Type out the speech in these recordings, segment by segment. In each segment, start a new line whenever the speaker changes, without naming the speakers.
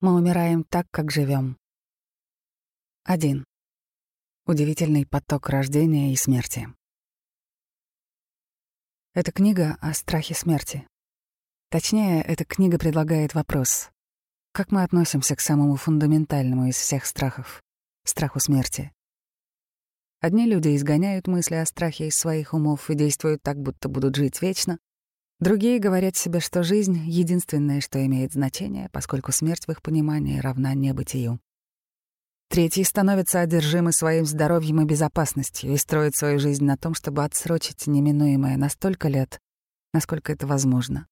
Мы умираем так, как живем. Один. Удивительный поток рождения и смерти. Это книга о страхе смерти. Точнее, эта книга предлагает вопрос. Как мы относимся к самому фундаментальному из всех страхов — страху смерти? Одни люди изгоняют мысли о страхе из своих умов и действуют так, будто будут жить вечно, Другие говорят себе, что жизнь — единственное, что имеет значение, поскольку смерть в их понимании равна небытию. Третьи становятся одержимы своим здоровьем и безопасностью и строят свою жизнь на том, чтобы отсрочить неминуемое на столько лет, насколько это возможно.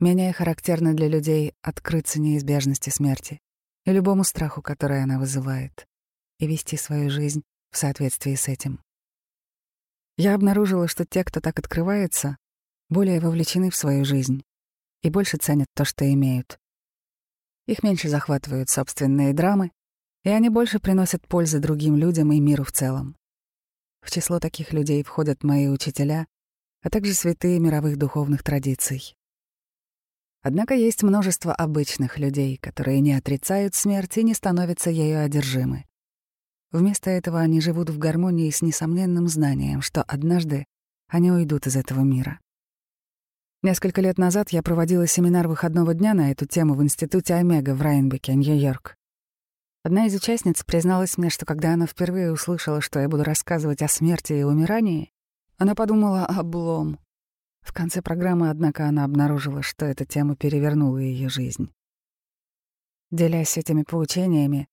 Менее характерно для людей открыться неизбежности смерти и любому страху, который она вызывает, и вести свою жизнь в соответствии с этим. Я обнаружила, что те, кто так открывается, более вовлечены в свою жизнь и больше ценят то, что имеют. Их меньше захватывают собственные драмы, и они больше приносят пользы другим людям и миру в целом. В число таких людей входят мои учителя, а также святые мировых духовных традиций. Однако есть множество обычных людей, которые не отрицают смерть и не становятся ею одержимы. Вместо этого они живут в гармонии с несомненным знанием, что однажды они уйдут из этого мира. Несколько лет назад я проводила семинар выходного дня на эту тему в Институте Омега в Райнбеке, Нью-Йорк. Одна из участниц призналась мне, что когда она впервые услышала, что я буду рассказывать о смерти и умирании, она подумала «облом». В конце программы, однако, она обнаружила, что эта тема перевернула ее жизнь. Делясь этими поучениями,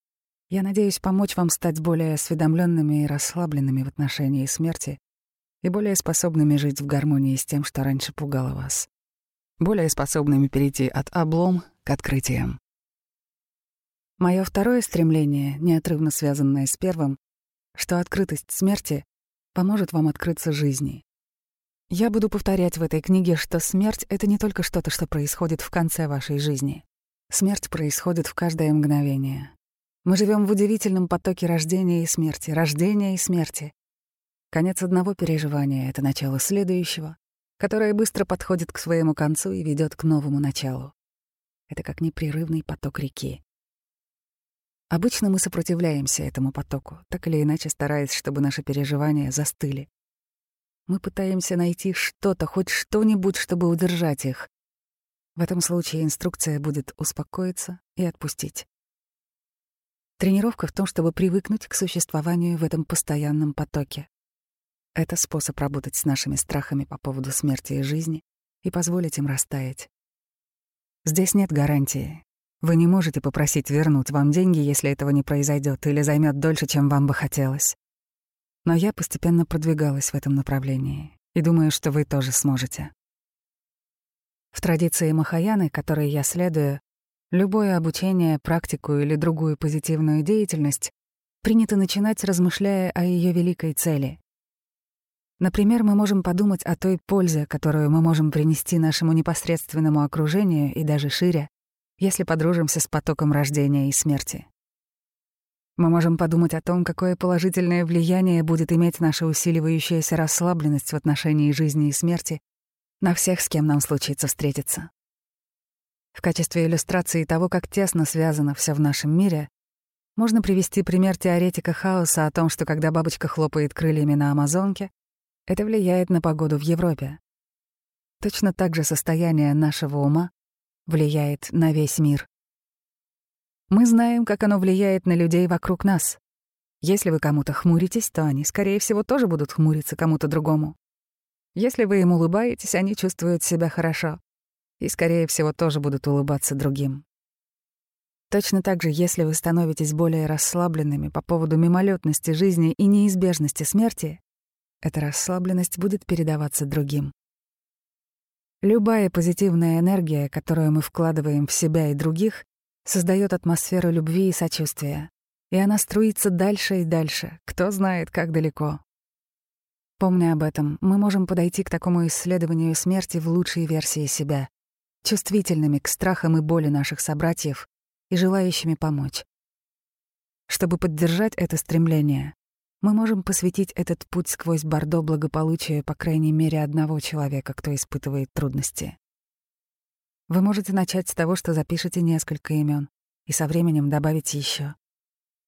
я надеюсь помочь вам стать более осведомленными и расслабленными в отношении смерти и более способными жить в гармонии с тем, что раньше пугало вас. Более способными перейти от облом к открытиям. Мое второе стремление, неотрывно связанное с первым, что открытость смерти поможет вам открыться жизни. Я буду повторять в этой книге, что смерть — это не только что-то, что происходит в конце вашей жизни. Смерть происходит в каждое мгновение. Мы живем в удивительном потоке рождения и смерти, рождения и смерти, Конец одного переживания — это начало следующего, которое быстро подходит к своему концу и ведет к новому началу. Это как непрерывный поток реки. Обычно мы сопротивляемся этому потоку, так или иначе стараясь, чтобы наши переживания застыли. Мы пытаемся найти что-то, хоть что-нибудь, чтобы удержать их. В этом случае инструкция будет успокоиться и отпустить. Тренировка в том, чтобы привыкнуть к существованию в этом постоянном потоке. Это способ работать с нашими страхами по поводу смерти и жизни и позволить им растаять. Здесь нет гарантии. Вы не можете попросить вернуть вам деньги, если этого не произойдет или займет дольше, чем вам бы хотелось. Но я постепенно продвигалась в этом направлении и думаю, что вы тоже сможете. В традиции Махаяны, которой я следую, любое обучение, практику или другую позитивную деятельность принято начинать, размышляя о ее великой цели Например, мы можем подумать о той пользе, которую мы можем принести нашему непосредственному окружению и даже шире, если подружимся с потоком рождения и смерти. Мы можем подумать о том, какое положительное влияние будет иметь наша усиливающаяся расслабленность в отношении жизни и смерти на всех, с кем нам случится встретиться. В качестве иллюстрации того, как тесно связано все в нашем мире, можно привести пример теоретика хаоса о том, что когда бабочка хлопает крыльями на Амазонке, это влияет на погоду в Европе. Точно так же состояние нашего ума влияет на весь мир. Мы знаем, как оно влияет на людей вокруг нас. Если вы кому-то хмуритесь, то они, скорее всего, тоже будут хмуриться кому-то другому. Если вы им улыбаетесь, они чувствуют себя хорошо и, скорее всего, тоже будут улыбаться другим. Точно так же, если вы становитесь более расслабленными по поводу мимолетности жизни и неизбежности смерти, эта расслабленность будет передаваться другим. Любая позитивная энергия, которую мы вкладываем в себя и других, создает атмосферу любви и сочувствия, и она струится дальше и дальше, кто знает, как далеко. Помня об этом, мы можем подойти к такому исследованию смерти в лучшей версии себя, чувствительными к страхам и боли наших собратьев и желающими помочь. Чтобы поддержать это стремление, мы можем посвятить этот путь сквозь бордо благополучия по крайней мере одного человека, кто испытывает трудности. Вы можете начать с того, что запишете несколько имен, и со временем добавить еще.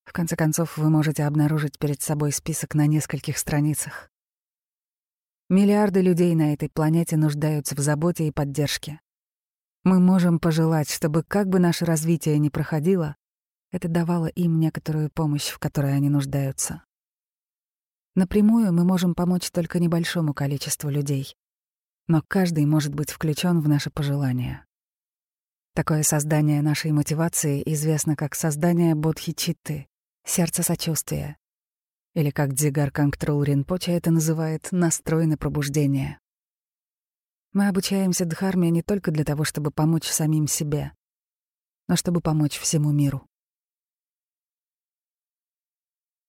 В конце концов, вы можете обнаружить перед собой список на нескольких страницах. Миллиарды людей на этой планете нуждаются в заботе и поддержке. Мы можем пожелать, чтобы как бы наше развитие ни проходило, это давало им некоторую помощь, в которой они нуждаются. Напрямую мы можем помочь только небольшому количеству людей, но каждый может быть включен в наше пожелание. Такое создание нашей мотивации известно как создание бодхичитты, сердце сочувствия, или как Дзигар Кангтрул Ринпоче это называет, настрой на пробуждение. Мы обучаемся Дхарме не только для того, чтобы помочь самим себе, но чтобы помочь всему миру.